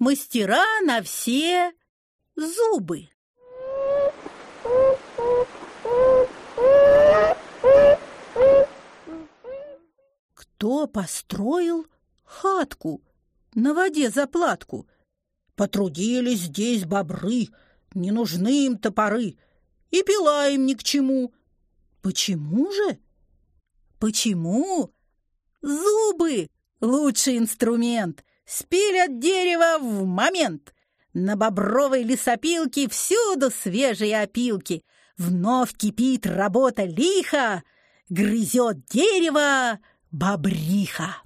мастера на все зубы. Кто построил хатку на воде заплатку? Потрудились здесь бобры, не нужны им топоры, и пила им ни к чему. Почему же? Почему? Зубы — лучший инструмент, спилят дерево в момент. На бобровой лесопилке всюду свежие опилки. Вновь кипит работа лиха, грызет дерево бобриха.